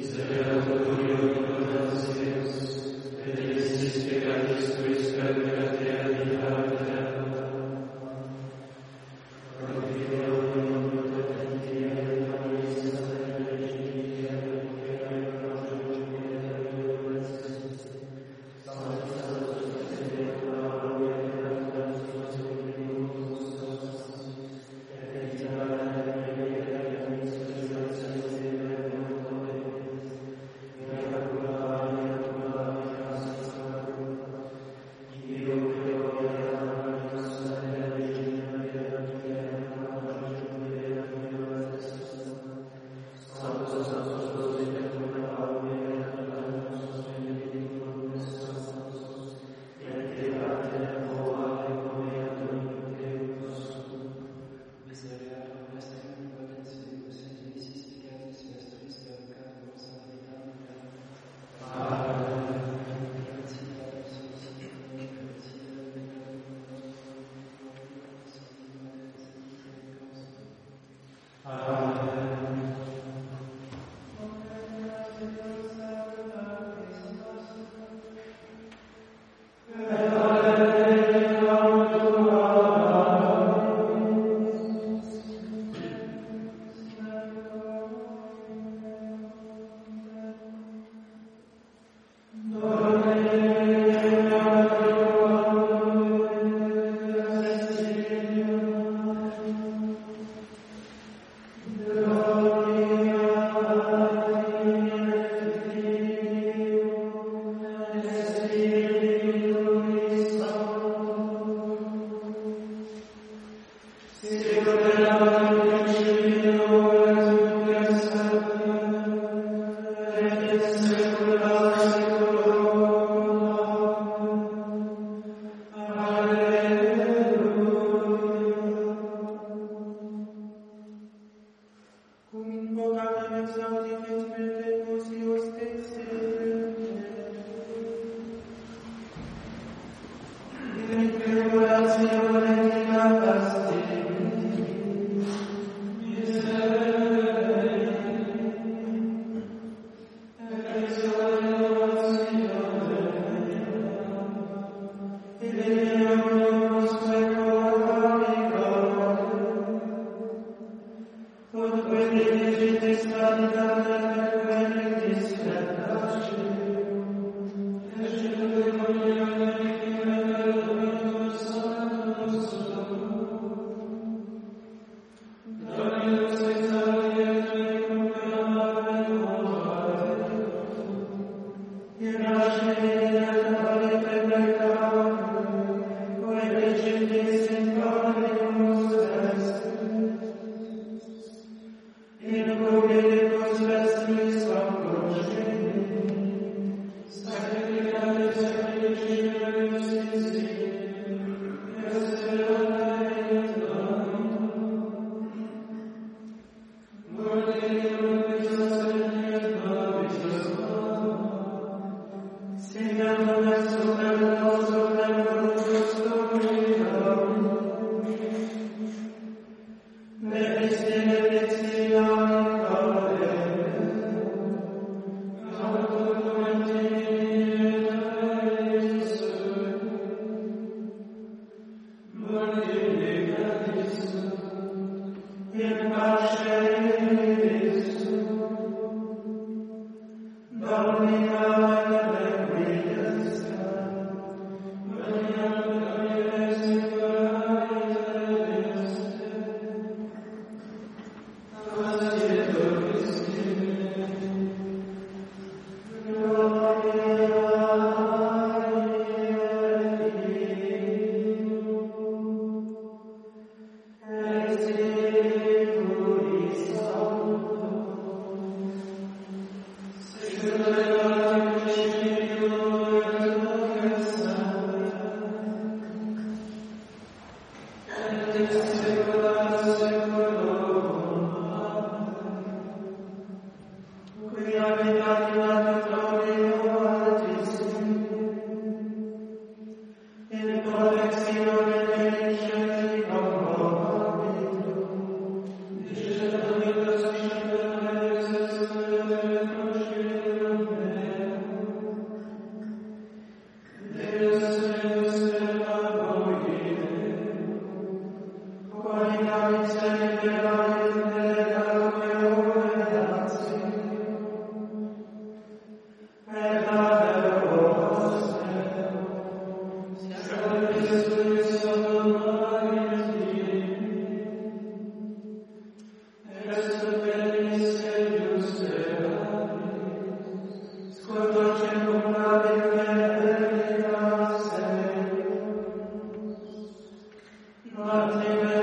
is available. Sigur Amen.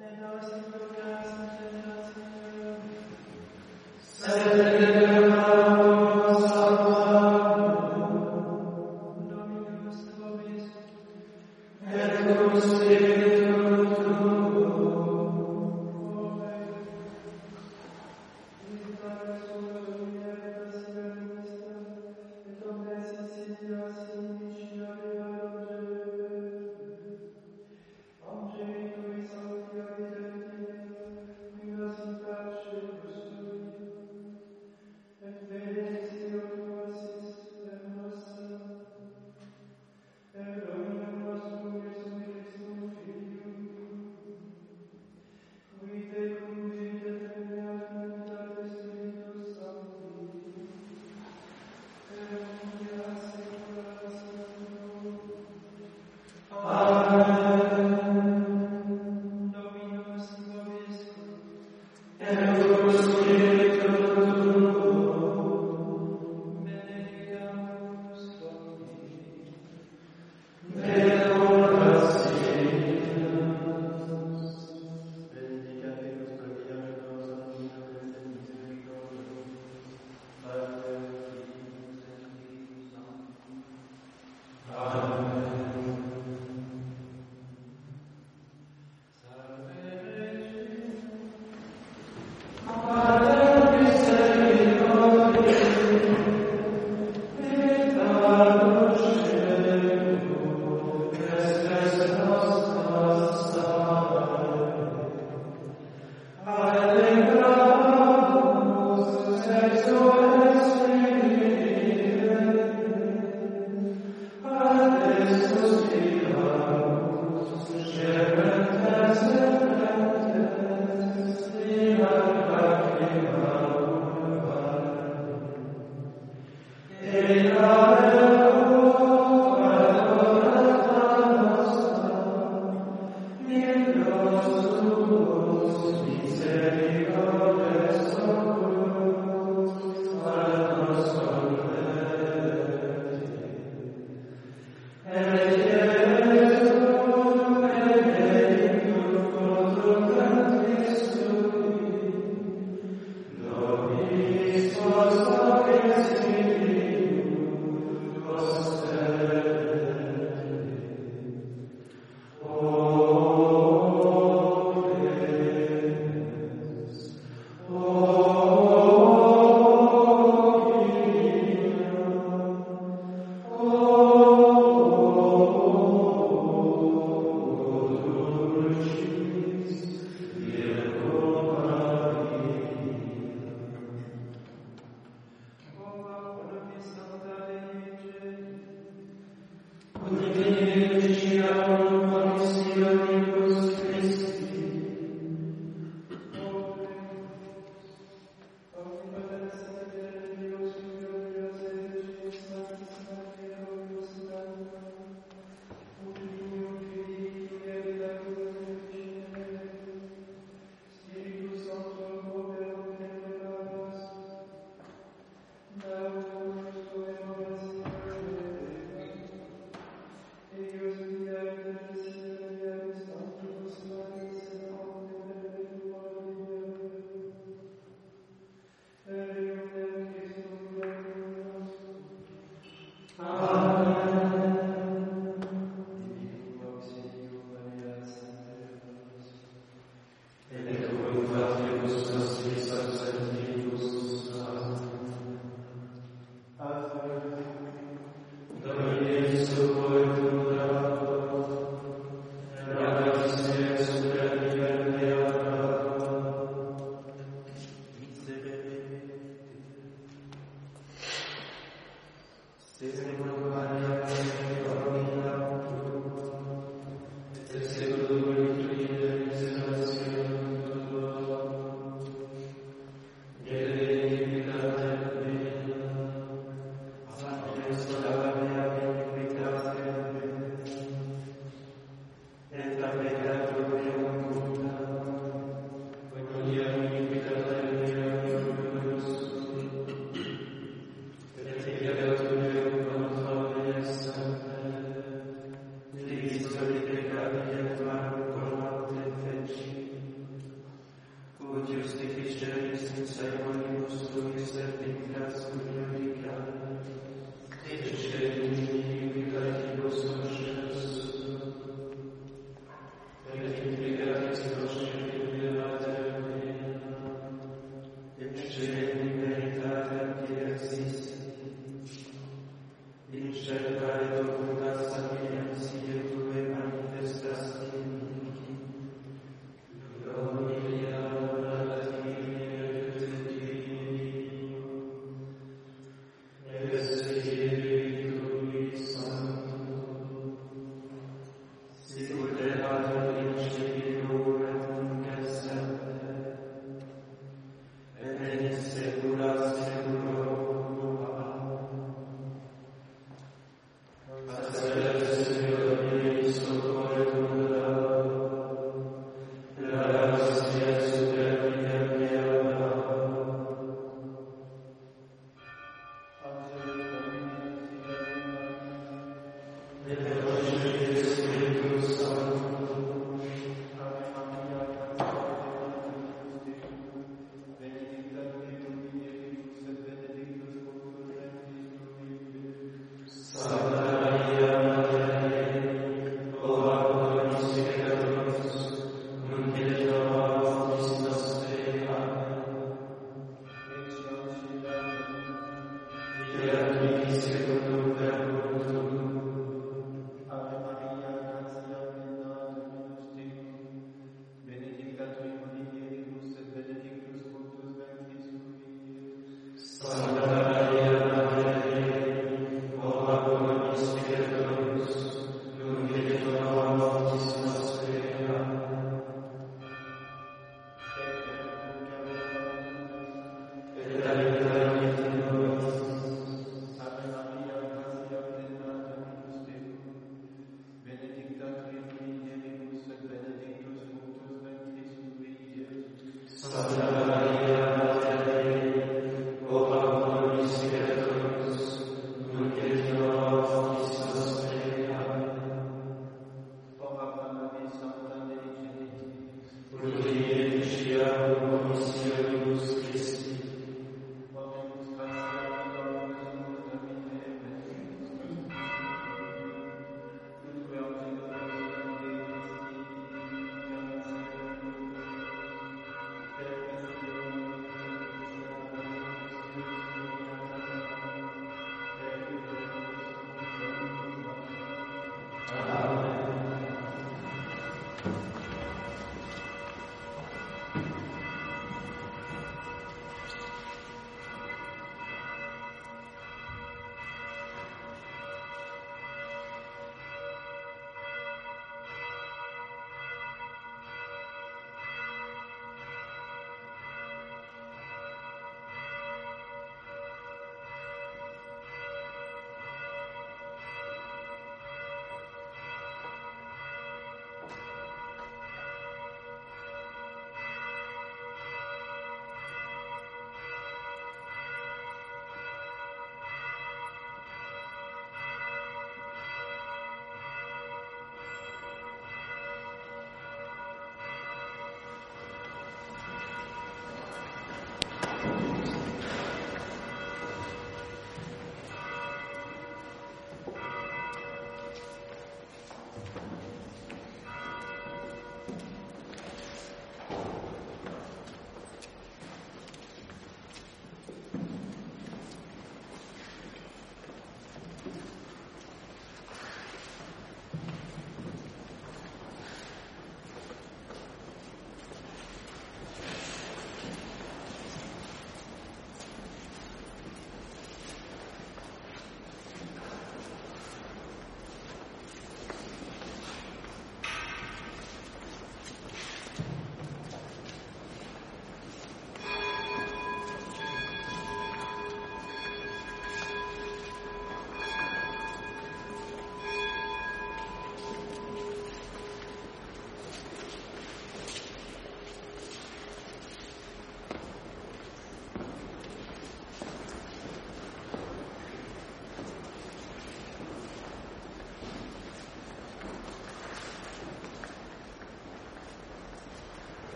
And I those who go.